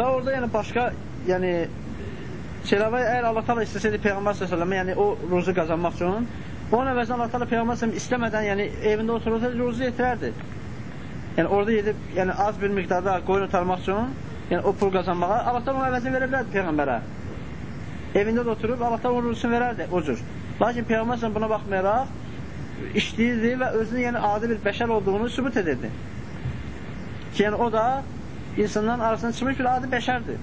Və orada yəni başqa, yəni Şeyləvə əgər Allah təala istəsəydi Peyğəmbər sallallahu yəni o ruzu qazanmaq üçün, onun əvəzinə Allah təala Peyğəmbər sallallahu istəmədən, yəni evində oturursa ruzu yetirərdi. Yəni orada gedib, yəni az bir miqdarda qoyun otarmaq üçün, yəni o pul qazanmağa Allah təala onun əvəzini verə bilərdi Peyğəmbərə. Evində də oturub Allah təala onun ruzusunu verərdi o cür. Lakin Peyğəmbər sallallahu buna baxmayaraq işləyirdi və özünün yəni adi bir bəşər olduğunu sübut edirdi. Ki, yəni o da insanların arasında çıxmış bir adi bəşərdir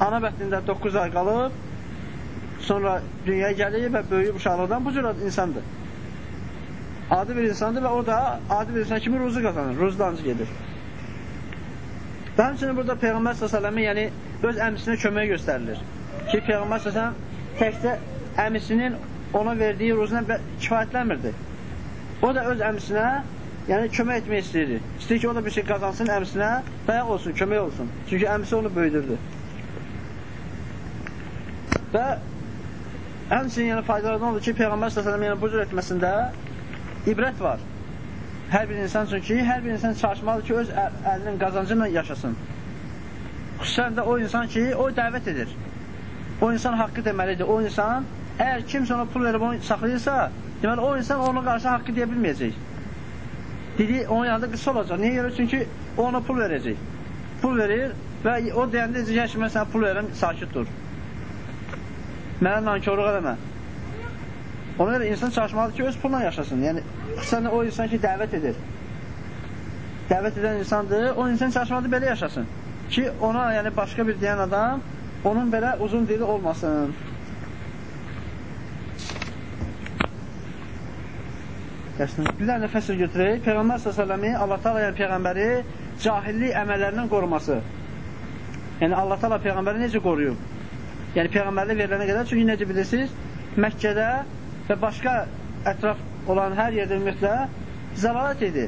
ana bətnində 9 ay qalıb, sonra dünyaya gəlir və böyüyüb uşaqlıqdan bu cür insandır. Adi bir insandır və o da adi bir insan kimi ruzu qazanır, ruzdancı gedir. Və həmçinin burada Peyğəmbər s.ə.v yəni öz əmisinə kömək göstərilir. Ki, Peyğəmbər s.ə.v təkcə əmisinin ona verdiyi ruzuna kifayətlənmirdi. O da öz əmisinə yəni kömək etmək istəyir. İstəyir ki, o da bir şey qazansın əmisinə, bayaq olsun, kömək olsun. Çünki əmisi onu böyüdürdü. Və həmçinin yəni faydalardan odur ki, Peyğəmbər s.ə.v yəni bu cür etməsində ibrət var. Hər bir insan üçün ki, hər bir insan çalışmalıdır ki, öz əlinin qazancı ilə yaşasın. Xüsusən də o insan ki, o dəvət edir. O insan haqqı deməlidir. O insan, əgər kimsə ona pul verib onu saxlayırsa, deməli o insan ona qarşı haqqı deyə bilməyəcək. Dedi, onun yanında qısa olacaq. Niyə görə? Çünki o ona pul verəcək. Pul verir və o deyəndə deyəcək, ki, mən sənə pul verirəm, sakit dur mənə nankorluq eləmə. Ona görə insan çalışmalıdır ki, öz pulla yaşasın. Yəni, xüsusən o insan ki, dəvət edir. Dəvət edən insandır, o insan çalışmalıdır belə yaşasın. Ki, ona, yəni başqa bir deyən adam, onun belə uzun dili olmasın. Bir dənə fəsil götürək. Peyğəmbər s.ə.v-i, Allah təala yəni Peyğəmbəri cahillik əməllərindən qoruması. Yəni, Allah təala Peyğəmbəri necə qoruyub? Yəni Peyğəmbərlik verilənə qədər. Çünki necə bilirsiniz, Məkkədə və başqa ətraf olan hər yerdə ümumiyyətlə zəlalət idi.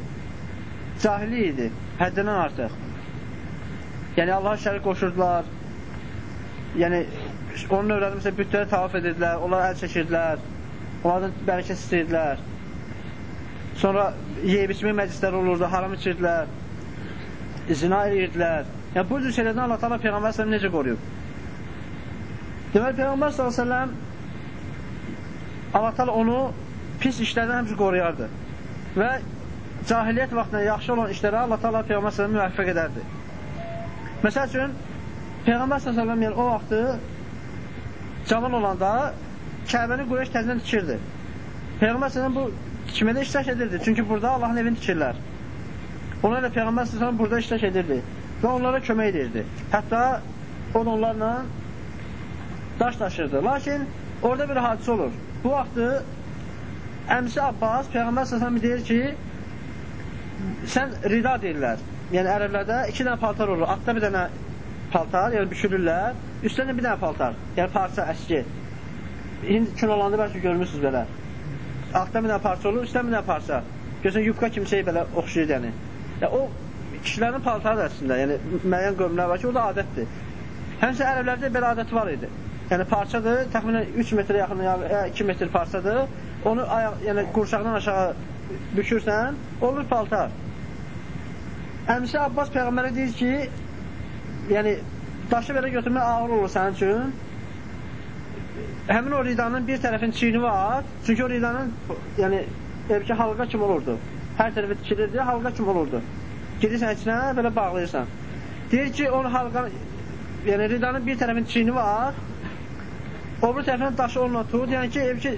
Cahili idi, həddindən artıq. Yəni Allaha şərik qoşurdular. Yəni onun öyrədi məsələn bütləri tavaf edirdilər, onlar əl çəkirdilər, onlardan bərəkət istəyirdilər. Sonra yeyib içmək məclisləri olurdu, haram içirdilər, zina edirdilər. Yəni bu cür şeylərdən Allah təala Peyğəmbər sallallahu necə qoruyub? Deməli, Peyğəmbər s.ə.v Allah tal onu pis işlərdən həmçə qoruyardı. Və cahiliyyət vaxtında yaxşı olan işlərə Allah tal Peyğəmbər s.ə.v müvəffəq edərdi. Məsəl üçün, Peyğəmbər s.ə.v yəni, o vaxtı cavan olanda Kəbəni Qureyş təzdən tikirdi. Peyğəmbər s.ə.v bu tikmədə iştirak edirdi. Çünki burada Allahın evini tikirlər. Ona da Peyğəmbər s.ə.v burada iştirak edirdi və onlara kömək edirdi. Hətta o da onlarla daş daşırdı. Lakin orada bir hadisə olur. Bu vaxtı əmsi Abbas Peyğəmbər səsəmi deyir ki, sən rida deyirlər. Yəni ərəblərdə iki dənə paltar olur. Atda bir dənə paltar, yəni bükülürlər. Üstəndə bir dənə paltar, yəni parça, əski. Hind kün olanda bəlkə görmürsünüz belə. Altda bir dənə parça olur, üstdən bir dənə parça. Görsən yubka kimi şey belə oxşayır yəni. Yəni o kişilərin paltarı əslində, yəni müəyyən qövmlər var ki, o da adətdir. Həmçə ərəblərdə belə adət var idi yəni parçadır, təxminən 3 metrə yaxın, ya 2 metr parçadır. Onu ayaq, yəni qurşaqdan aşağı bükürsən, olur paltar. Əmsi Abbas Peyğəmbərə deyir ki, yəni daşı belə götürmək ağır olur sənin üçün. Həmin o ridanın bir tərəfin çiyini var, çünki o ridanın yəni evki halqa kimi olurdu. Hər tərəfi tikilirdi, halqa kimi olurdu. Gedirsən içinə, belə bağlayırsan. Deyir ki, onun halqa, yəni ridanın bir tərəfin çiyini var, O bir tərəfindən daşı onunla tut, yəni ki, ev ki,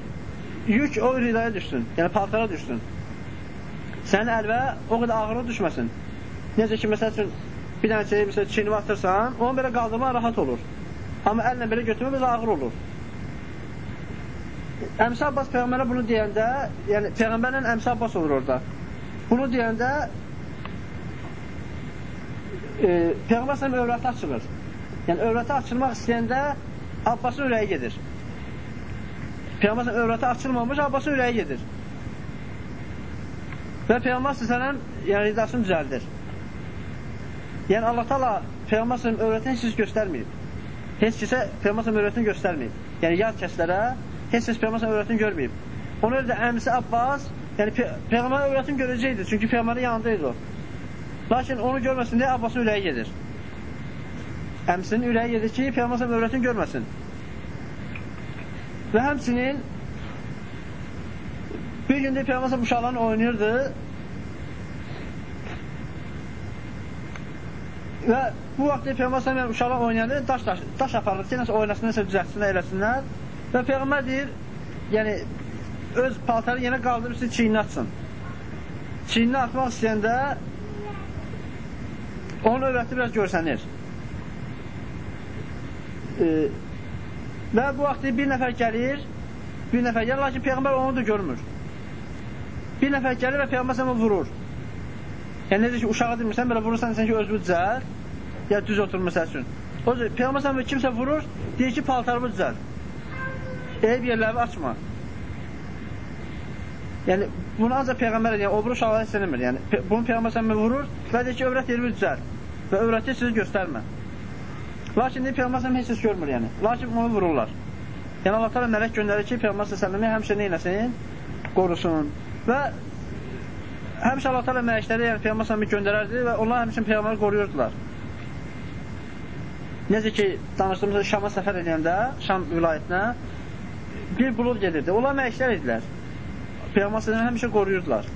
yük o ridaya düşsün, yəni paltara düşsün. Sənin əlvə o qədər ağırlıq düşməsin. Necə ki, məsəl üçün, bir dənə şeyi, məsəl çiynini atırsan, onu belə qaldırma rahat olur. Amma əllə belə götürmək belə ağır olur. Əmsə Abbas Peyğəmbərə bunu deyəndə, yəni Peyğəmbərlə Əmsə Abbas olur orada. Bunu deyəndə e, Peyğəmbər sənə övrəti açılır. Yəni övrəti açılmaq istəyəndə Abbasın ürəyi gedir. Peyğəmbər övrəti açılmamış, Abbasın ürəyi gedir. Və Peyğəmbər sələm yəni ridasını düzəldir. Yəni Allah Taala Peyğəmbər sələm övrətini heç göstərməyib. Heç kəsə Peyğəmbər sələm övrətini göstərməyib. Yəni yad kəslərə heç kəs Peyğəmbər övrətini görməyib. Ona görə də əmisi Abbas, yəni Pe Peyğəmbər övrətini görəcəkdir. Çünki Peyğəmbərin yanında idi o. Lakin onu görməsin deyə Abbasın ürəyi gedir. əmsinin ürəyi gedir ki, Peyğəmbər övrətini görməsin. Və həmçinin bir gündə Peyğəmbər uşaqlarla oynayırdı və bu vaxt Peyğəmbər uşaqlar oynayanda daş, daş, daş aparırdı ki, nəsə oynasın, nəsə düzəltsinlər, eləsinlər və Peyğəmbər deyir, yəni öz paltarı yenə qaldırıb sizi çiyinini atsın. Çiyinini atmaq istəyəndə onun övrəti biraz görsənir. E, və bu vaxt bir nəfər gəlir, bir nəfər gəlir, lakin Peyğəmbər onu da görmür. Bir nəfər gəlir və Peyğəmbər sənə vurur. Yəni, necə ki, uşağı demirsən, belə vurursan, sən ki, özünü düzəl, ya düz otur, məsəl üçün. O Peyğəmbər sənə kimsə vurur, deyir ki, paltarımı düzəl. Eyb yerləri açma. Yəni, bunu ancaq Peyğəmbər edir, yəni, o bir uşaqları heç eləmir. Yəni, bunu Peyğəmbər sənmə vurur və deyir ki, övrət yerimi düzəl və övrəti sizi göstərmə. Lakin deyir, Peyğəmbər sənmə heç görmür, yəni. Lakin onu vururlar. Yəni, Allah tələ mələk göndərir ki, Peyğəmbər sənmə həmişə neynəsin? Qorusun. Və həmişə Allah tələ mələkləri, yəni Peyğəmbər sənmə göndərərdi və onlar həmişə Peyğəmbəri qoruyurdular. Necə ki, danışdığımızda Şama səfər edəndə, Şam vilayətinə bir bulud gedirdi. Onlar mələklər idilər. Peyğəmbər sallallahu həmişə qoruyurdular.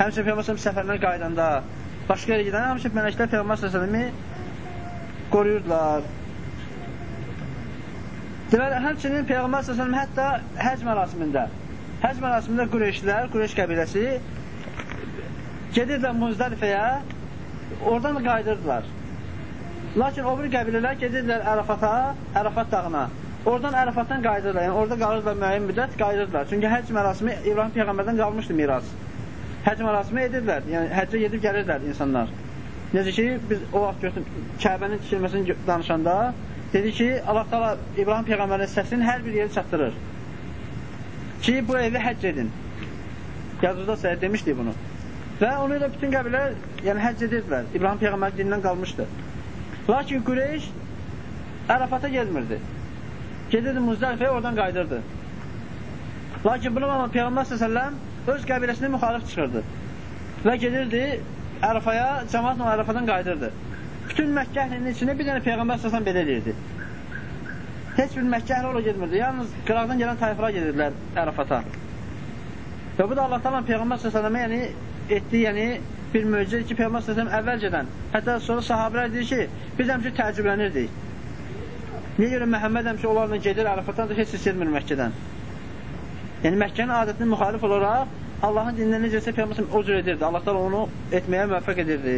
Həmişə Peyğəmbər səfərdən qaydanda, başqa yerə gedəndə həmişə mələklər Peyğəmbər sallallahu qoruyurdular. Deməli, həmçinin Peyğəmbər sallallahu hətta həc mərasimində, həc mərasimində Qureyşlər, Qureyş qəbiləsi gedirdilər Muzdəlifəyə, oradan qayıdırdılar. Lakin o bir qəbilələr gedirdilər Ərafata, Ərafat dağına. Oradan Ərafatdan qayıdırlar. Yəni orada qalırlar müəyyən müddət, qayıdırlar. Çünki həcc mərasimi İbrahim peyğəmbərdən qalmışdı miras. Həcc mərasimi edirlər. Yəni həccə gedib gəlirlər insanlar. Necə ki biz o vaxt gördük Kəbənin tikilməsini danışanda dedi ki, Allah Taala İbrahim peyğəmbərin səsini hər bir yerə çatdırır. Ki bu evi həcc edin. Yazıda səhər demişdi bunu. Və onu da bütün qəbilələr yəni həcc edirdilər. İbrahim peyğəmbər dinindən qalmışdı. Lakin Qureyş Ərafata gelmirdi. Gedirdi Muzdəlifəyə, oradan qayıdırdı. Lakin bunu ama Peyğəmbər s.ə.v öz qəbiləsində müxalif çıxırdı. Və gedirdi Ərafaya, cəmaatla Ərafadan qayıdırdı. Bütün Məkkə əhlinin içində bir dənə Peyğəmbər s.ə.v belə edirdi. Heç bir Məkkə əhli ola getmirdi. Yalnız qıraqdan gələn tayfılar gedirdilər Ərafata. Və bu da Allah talan Peyğəmbər s.ə.və yəni etdi, yəni bir möcüzədir ki, Peyğəmbər s.ə.v əvvəlcədən, hətta sonra sahabələr deyir ki, biz həmişə təəccüblənirdik. Niyə görə Məhəmməd həmişə onlarla gedir, Ərəfatdan da heç hiss etmir Məkkədən. Yəni Məkkənin adətinin müxalif olaraq Allahın dinindən necəsə Peyğəmbər o cür edirdi. Allah da onu etməyə müvəffəq edirdi.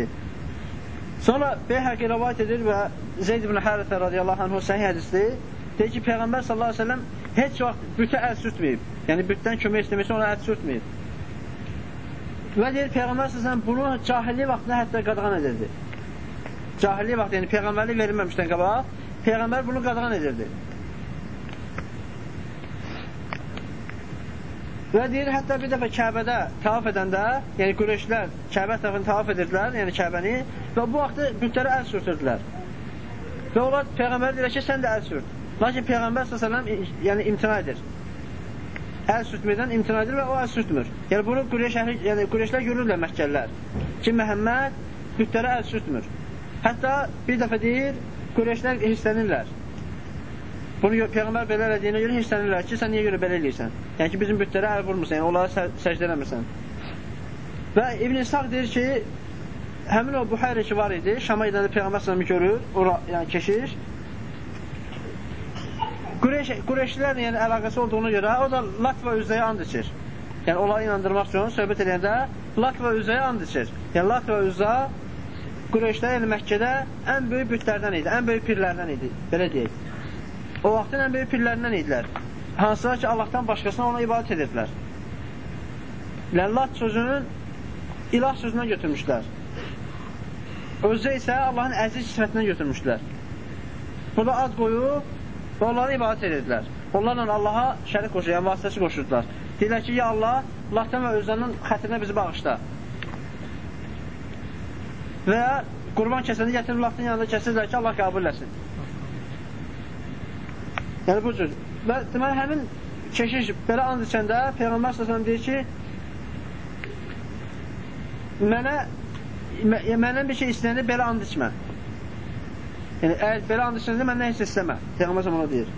Sonra Beyhəqi rəvayət edir və Zeyd ibn Hərifə radiyallahu anhu səhih hədisdir. Deyir ki, Peyğəmbər sallallahu əleyhi və səlləm heç vaxt bütə əl sürtməyib. Yəni bütdən kömək istəməsi ona əl sürtməyib. Və deyir Peyğəmbər sallallahu bunu cahillik vaxtında hətta qadağan edirdi. Cahillik vaxtı, yəni Peyğəmbərlik verilməmişdən qabaq Peyğəmbər bunu qadağan edirdi. Və deyir, hətta bir dəfə Kəbədə tavaf edəndə, yəni Qureyşlər Kəbə tərəfini tavaf edirdilər, yəni Kəbəni və bu vaxtı bütlərə əl sürtürdülər. Və onlar Peyğəmbər deyir ki, sən də əl sürt. Lakin Peyğəmbər s.ə.v yəni imtina edir. Əl sürtməkdən imtina edir və o əl sürtmür. Yəni bunu Qureyş əhli, yəni Qureyşlər görürlər Məkkəllər ki, Məhəmməd bütlərə əl sürtmür. Hətta bir dəfə deyir, Qureyşlər hirslənirlər. Bunu Peyğəmbər belə elədiyinə görə hirslənirlər ki, sən niyə görə belə eləyirsən? Yəni ki, bizim bütlərə əl vurmursan, yəni onlara səcdə eləmirsən. Və İbn İshaq deyir ki, həmin o Buhayra ki var idi, Şama edəndə Peyğəmbər sallallahu görür, ora, yəni keşiş. Qureyş Qureyşlilərlə yəni əlaqəsi olduğuna görə o da Lat və Üzzəyə and içir. Yəni onları inandırmaq üçün söhbət edəndə Lat və Üzzəyə and içir. Yəni Lat və Üzzə Qureyşlər, yəni Məkkədə ən böyük bütlərdən idi, ən böyük pirlərdən idi, belə deyək. O vaxtın ən böyük pirlərindən idilər. Hansılar ki, Allahdan başqasına ona ibadət edirdilər. Ləllat sözünün ilah sözündən götürmüşlər. Özü isə Allahın əziz sifətindən götürmüşlər. Burada ad qoyub və onları ibadət edirdilər. Onlarla Allaha şərik qoşur, yəni vasitəsi qoşurdular. Deyirlər ki, ya Allah, Latdan və Özənin xətrinə bizi bağışla. Və qurban kəsəni gətirib lafın yanında kəsirlər ki, Allah qəbul etsin. Yəni bu cür. Və deməli, həmin keşiş belə and içəndə Peyğəmbər s.ə.v deyir ki, mənə məndən bir şey istəyəndə belə and içmə. Yəni, əgər belə and içsənsə, məndən heç istəmə. Peyğəmbər ona deyir.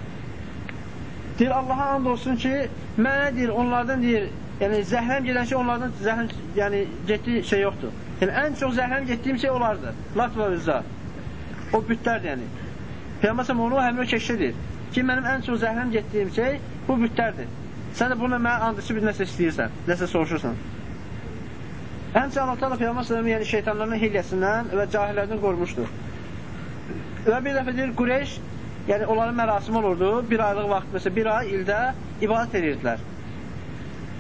Deyir, Allaha and olsun ki, mənə deyir, onlardan deyir, yəni zəhləm gedən şey onlardan zəhləm, yəni getdiyi şey yoxdur. Yəni, ən çox zəhləm getdiyim şey olardır. Lat və üzza. O bütlərdir, yəni. Peyğəmbər onu həmin o keşidir ki, mənim ən çox zəhləm getdiyim şey bu bütlərdir. Sən də bununla mənə and içib nəsə istəyirsən, nəsə soruşursan. Həmçə Allah Teala Peyğəmbər sallallahu yəni şeytanların hilyəsindən və cahillərdən qorumuşdur. Və bir dəfə deyir Qureyş, yəni onların mərasimi olurdu, bir aylıq vaxt, məsələn, bir ay ildə ibadət edirdilər.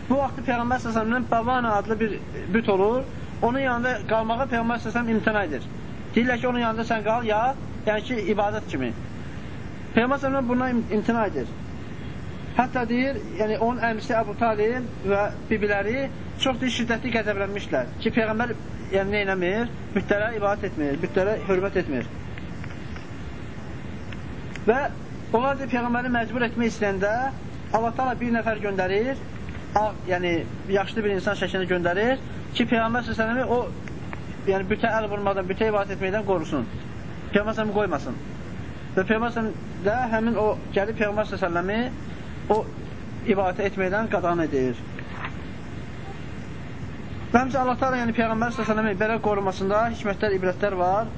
Bu vaxt Peyğəmbər sallallahu Bavana adlı bir büt olur, onun yanında qalmağa Peyğəmbər sallallahu imtina edir. Deyirlər ki, onun yanında sən qal, ya, yəni ki, ibadət kimi. Peyğəmbər sallallahu bundan imtina edir. Hətta deyir, yəni onun əmisi Əbu Talib və bibiləri çox deyir, şiddətli qəzəblənmişlər ki, Peyğəmbər yəni nə eləmir? Bütlərə ibadət etmir, bütlərə hörmət etmir. Və onlar deyir, Peyğəmbəri məcbur etmək istəyəndə Allah taala bir nəfər göndərir, ağ, yəni yaşlı bir insan şəklində göndərir ki, Peyğəmbər s.ə.v o yəni bütə əl vurmadan, bütə ibadət etməkdən qorusun. Peyğəmbər s.ə.v qoymasın. Və Peyğəmbər s.ə.v də həmin o gəlib Peyğəmbər s.ə.v-i o ibadət etməkdən qadağan edir. Və həmçə Allah Teala, yəni Peyğəmbər s.ə.v belə qorumasında hikmətlər, ibrətlər var.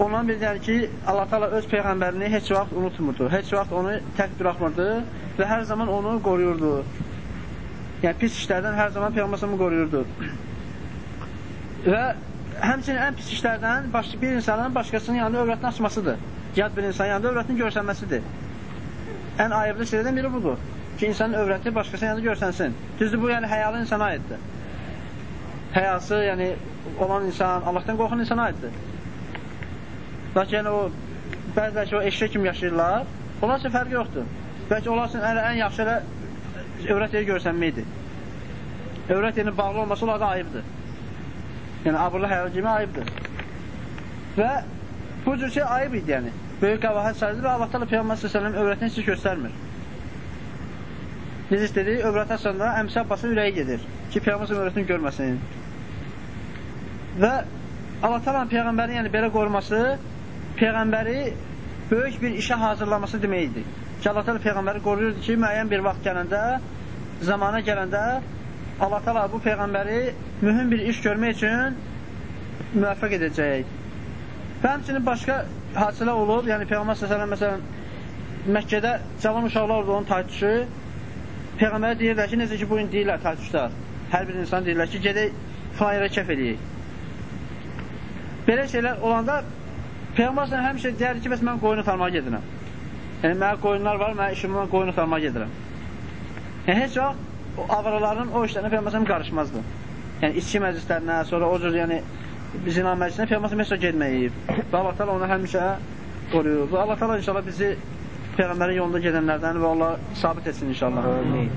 Ondan bildirər ki, Allah Teala öz Peyğəmbərini heç vaxt unutmurdu, heç vaxt onu tək buraxmırdı və hər zaman onu qoruyurdu. Yəni, pis işlərdən hər zaman Peyğəmbər s.ə.v qoruyurdu. Və həmçinin ən pis işlərdən baş, bir insanın başqasının yanında övrətini açmasıdır. Yad bir insanın yanında övrətini görsənməsidir. Ən ayıblı şeylərdən biri budur. Ki, insanın övrəti başqasının yanında görsənsin. Düzdür, bu yəni həyalı insana aiddir. Həyası, yəni olan insan, Allahdan qorxan insana aiddir. Lakin yəni, o, bəzilər ki, o eşək kimi yaşayırlar, onlar üçün fərqi yoxdur. Bəlkə onlar üçün ən yaxşı elə övrət yeri görsənməkdir. Övrət yerinin bağlı olması onlarda ayıbdır. Yəni, abırlı həyalı kimi ayıbdır. Və bu cür şey ayıb idi, yəni böyük qəvahət sayılır və Allah təala Peyğəmbər sallallahu övrətini heç göstərmir. Necə istədi? Övrət açanda əmsə Abbasın ürəyi gedir ki, Peyğəmbər övrətini görməsin. Və Allah təala Peyğəmbərin yəni belə qoruması Peyğəmbəri böyük bir işə hazırlaması deməkdir. Ki, Allah təala Peyğəmbəri qoruyurdu ki, müəyyən bir vaxt gələndə, zamana gələndə Allah təala bu Peyğəmbəri mühüm bir iş görmək üçün müvəffəq edəcək. Və həmçinin başqa hadisələr olub, yəni Peyğəmbər s.ə.v məsələn Məkkədə cavan uşaqlar oldu onun taytuşu. Peyğəmbərə deyirlər ki, necə ki, bu gün deyirlər taytuşlar hər bir insan deyirlər ki, gedək filan yerə kəf eləyək. Belə şeylər olanda Peyğəmbər həmişə deyər ki, bəs mən qoyunu tanımağa gedirəm. Yəni mənə qoyunlar var, mənə işim var, qoyunu tanımağa gedirəm. Yəni heç vaxt o avraların o işlərinə Peyğəmbər qarışmazdı. Yəni içki məclislərinə, sonra o cür yəni zina məclisinə Peyğəmbər məsəl getməyib. Və Allah təala onu həmişə qoruyur. Və Allah təala inşallah bizi Peyğəmbərin yolunda gedənlərdən və Allah sabit etsin inşallah. Amin.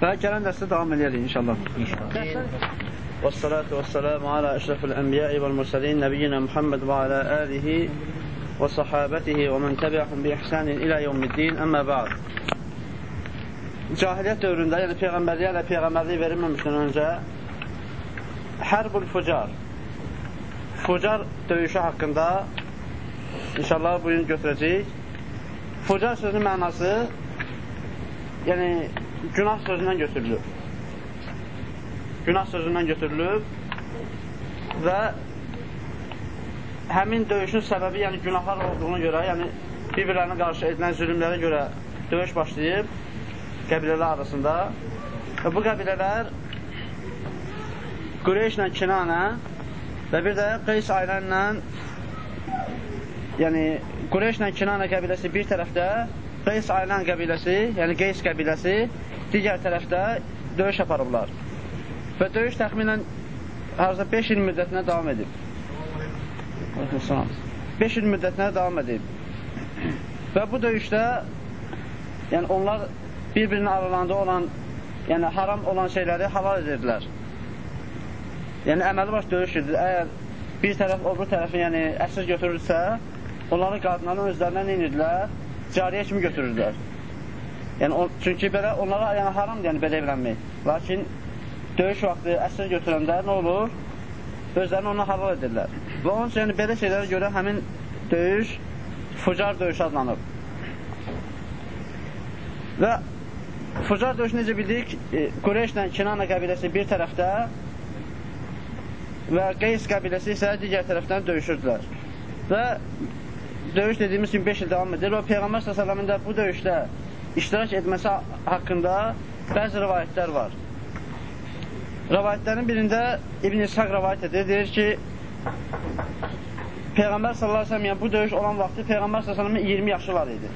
Və gələn dərsdə davam edərik inşallah. Və salatu və salamu alə əşrəfil ənbiyəi vəl mürsəlin nəbiyyinə Muhammed və alə əlihi və sahabətihi və mən təbiəhum bi ihsanin ilə yevmiddin. Əmmə bə'd. Cahiliyyət dövründə, yəni Peyğəmbərliyə ilə Peyğəmbərliyi verilməmişdən öncə Hərbul Fucar Fucar döyüşü haqqında inşallah bugün götürəcəyik. Fucar sözünün mənası yəni günah sözündən götürülür. Günah sözündən götürülür və həmin döyüşün səbəbi yəni günahlar olduğuna görə, yəni bir-birlərinə qarşı edilən zülümlərə görə döyüş başlayıb qəbilələr arasında və bu qəbilələr Qureyşlə Kinanə Və bir də Qeys ailənlə yəni Qureyşlə Kinana qəbiləsi bir tərəfdə, Qeys ailən qəbiləsi, yəni Qeys qəbiləsi digər tərəfdə döyüş aparıblar. Və döyüş təxminən harca 5 il müddətinə davam edib. 5 il müddətinə davam edib. Və bu döyüşdə yəni onlar bir-birinin aralarında olan yəni haram olan şeyləri halal edirdilər. Yəni, əməli baş döyüş edir. Əgər bir tərəf o bir tərəfin yəni, əsir götürürsə, onların qadınların özlərinə nə edirlər? Cariyə kimi götürürlər. Yəni, o, çünki belə onlara yəni, haramdır yəni, belə evlənmək. Lakin döyüş vaxtı əsir götürəndə nə olur? Özlərini ona halal edirlər. Və onun üçün yəni, belə şeylərə görə həmin döyüş Fucar döyüş adlanıb. Və Fucar döyüşü necə bildik? E, Qureyşlə Kinana qəbiləsi bir tərəfdə və Qeys qəbiləsi isə digər tərəfdən döyüşürdülər. Və döyüş dediyimiz kimi 5 il davam edir və Peyğəmbər s.ə.v-in də bu döyüşdə iştirak etməsi haqqında bəzi rivayətlər var. Rivayətlərin birində İbn İshaq rivayət edir, deyir ki, Peyğəmbər s.ə.v yəni bu döyüş olan vaxtı Peyğəmbər s.ə.v-in 20 yaşı var idi.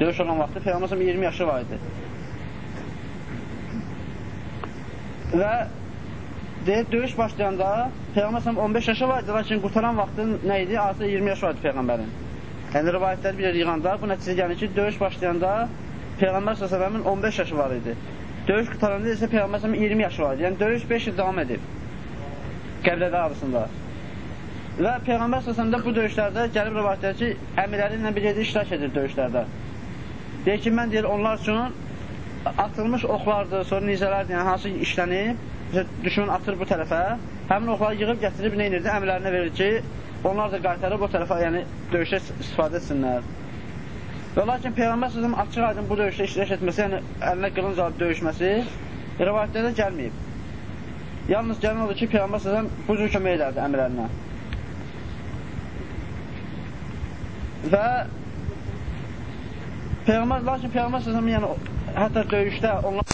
Döyüş olan vaxtı Peyğəmbər s.ə.v 20 yaşı var idi. Və deyir, döyüş başlayanda Peyğəmbər s.ə.v 15 yaşı var idi, lakin qutaran vaxtı nə idi? Artıq 20 yaşı var idi Peyğəmbərin. Yəni rivayətləri bir yığanda bu nəticə gəlir ki, döyüş başlayanda Peyğəmbər s.ə.v-in 15 yaşı var idi. Döyüş qutaranda isə Peyğəmbər s.ə.v 20 yaşı var idi. Yəni döyüş 5 il davam edib qəbilələr arasında. Və Peyğəmbər s.ə.v bu döyüşlərdə gəlib rivayətləri ki, əmirləri ilə bir yerdə iştirak edir döyüşlərdə. Deyir ki, mən deyir, onlar üçün atılmış oxlardır, sonra nizələrdir, yəni hansı işlənib, düşmən atır bu tərəfə, həmin oxları yığıb gətirib nə inirdi, əmirlərinə verir ki, onlar da qaytarıb o tərəfə, yəni döyüşə istifadə etsinlər. Və lakin Peyğəmbər sözüm açıq aydın bu döyüşdə iştirak etməsi, yəni əlinə qılınc alıb döyüşməsi rivayətlərdə gəlməyib. Yalnız gələn odur ki, Peyğəmbər sözüm bu cür kömək edərdi əmirlərinə. Və Peyğəmbər, lakin Peyğəmbər sözüm yəni hətta döyüşdə onlar